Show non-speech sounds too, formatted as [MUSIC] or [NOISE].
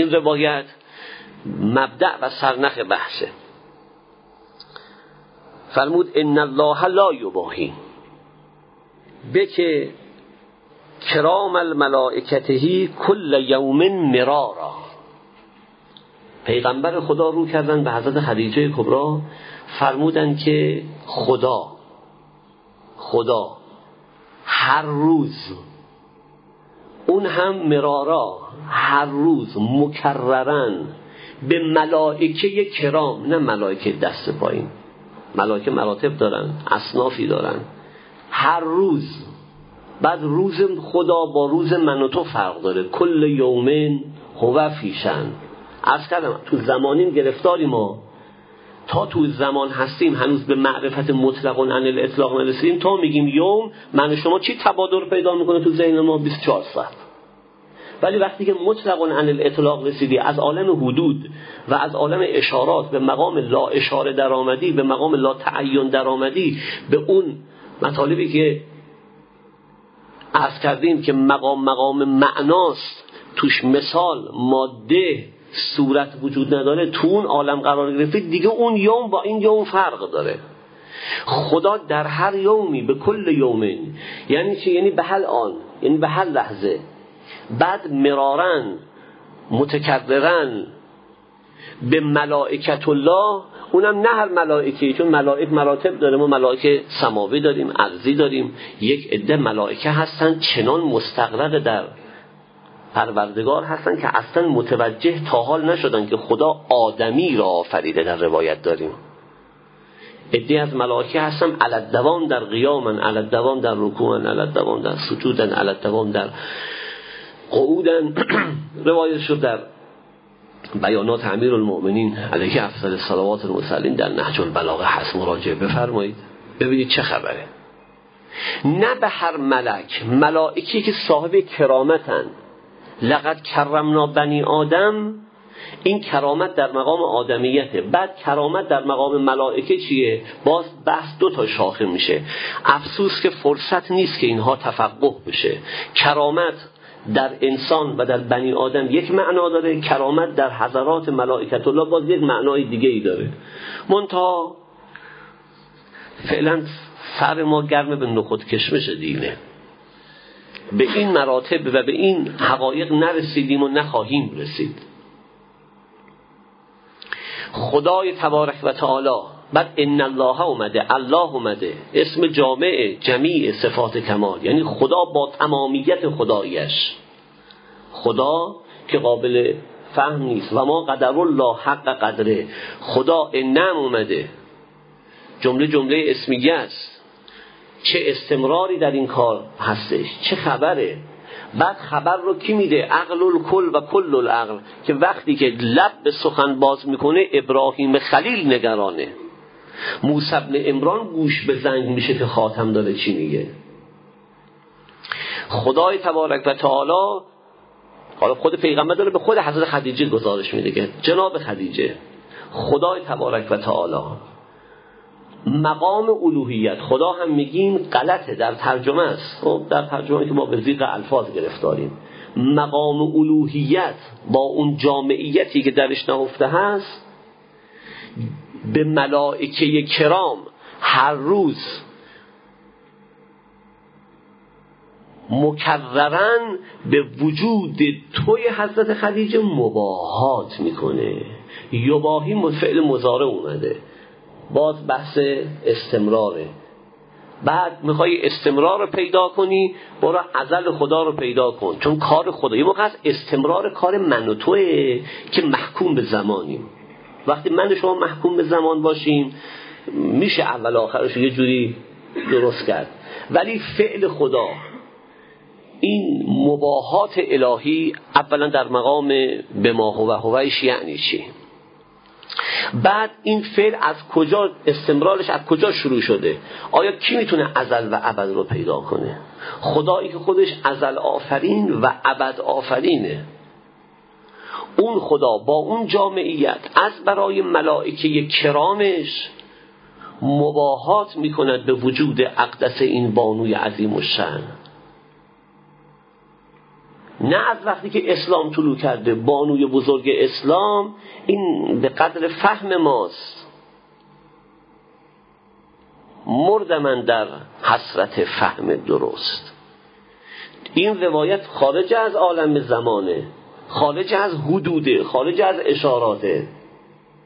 این روایت مبدع و سرنخ بحثه. فرمود ان الله لا یباهی. به که کرام الملائکتهی کل یوم مرارا. پیغمبر خدا رو کردن به حضرت خدیجه کبرا فرمودن که خدا خدا هر روز اون هم مرارا هر روز مکررن به ملائکه کرام نه ملائکه دست پایین. ملائکه مراتب دارن اصنافی دارن. هر روز بعد روز خدا با روز من و تو فرق داره. کل یومین هو فیشن. از کردم تو زمانیم گرفتاری ما. تا تو زمان هستیم هنوز به معرفت مطلق عن الاطلاق نرسیدیم تا میگیم یوم من شما چی تبادر پیدا می‌کنه تو ذهن ما؟ 24 ساعت. ولی وقتی که مطلق عن الاطلاق رسیدی از عالم حدود و از عالم اشارات به مقام لا اشاره در آمدی به مقام لا تعین در آمدی به اون مطالبی که از کردیم که مقام مقام معناست توش مثال ماده صورت وجود نداره تو اون عالم قرار گرفته دیگه اون یوم با این یوم فرق داره. خدا در هر یومی به کل یومین یعنی چه یعنی به هر آن یعنی به هر لحظه. بعد مرارن متکررن به ملائکت الله اونم نه هر ملائکه چون ملائک مراتب داره ما ملائکه سماوی داریم ارزی داریم یک عده ملائکه هستن چنان مستقرق در پروردگار هستن که اصلا متوجه تا حال نشدن که خدا آدمی را آفریده در روایت داریم. عده از ملائکه هستن علت دوام در قیامن علت دوام در رکوعن علت دوام در سجودن علت دوام در قعودن [CLEARS THROAT] روایت شد در بیانات امیر المؤمنین علیه افضل صلوات المسلین در نهج البلاغه هست. مراجعه بفرمایید. ببینید چه خبره. نه به هر ملک ملائکی که صاحب کرامتن. لقد کرمنا بنی آدم. این کرامت در مقام آدمیته. بعد کرامت در مقام ملائکه چیه؟ باز بحث دو تا شاخه میشه. افسوس که فرصت نیست که اینها تفقه بشه. کرامت در انسان و در بنی آدم یک معنا داره. کرامت در حضرات ملائکت الله باز یک معنای دیگه ای داره. منتها فعلا سر ما گرم به نخود کشمش دینه. به این مراتب و به این حقایق نرسیدیم و نخواهیم رسید. خدای تبارک و تعالی بعد ان الله اومده الله اومده. اسم جامع جمیع صفات کمال. یعنی خدا با تمامیت خدایش. خدا که قابل فهم نیست. و ما قدر الله حق قدره. خدا انم اومده. جمله جمله اسمیه است. چه استمراری در این کار هستش؟ چه خبره؟ بعد خبر رو کی میده؟ عقل الکل و کل العقل. که وقتی که لب به سخن باز می‌کنه ابراهیم خلیل نگرانه. موسی ابن امران گوش به زنگ میشه که خاتم داره چی میگه. خدای تبارک و تعالی حالا خود پیغمبر داره به خود حضرت خدیجه گزارش میده که جناب خدیجه خدای تبارک و تعالی مقام الوهیت خدا هم میگیم غلطه در ترجمه است. خب در ترجمه که ما به زیق الفاظ گرفتاریم. مقام الوهیت با اون جامعیتی که درش نهفته هست به ملائکه کرام هر روز مکررن به وجود توی حضرت خدیجه مباهات می‌کنه. یباهی فعل مزاره اومده. باز بحث استمراره. بعد می‌خوای استمرار رو پیدا کنی برو ازل خدا رو پیدا کن. چون کار خدا یه موقع استمرار کار من و توه که محکوم به زمانیم. وقتی من شما محکوم به زمان باشیم میشه اول آخرش یه جوری درست کرد. ولی فعل خدا این مباهات الهی اولا در مقام به ما و هویش یعنی چی؟ بعد این فعل از کجا استمرارش از کجا شروع شده؟ آیا کی می‌تونه ازل و ابد رو پیدا کنه؟ خدایی که خودش ازل آفرین و ابد آفرینه. اون خدا با اون جامعیت از برای ملائکه کرامش مباهات می‌کند به وجود اقدس این بانوی عظیم و شن. نه از وقتی که اسلام طلوع کرده بانوی بزرگ اسلام این به قدر فهم ماست. مرد من در حسرت فهم درست. این روایت خارج از عالم زمانه. خارج از حدوده خارج از اشاراته.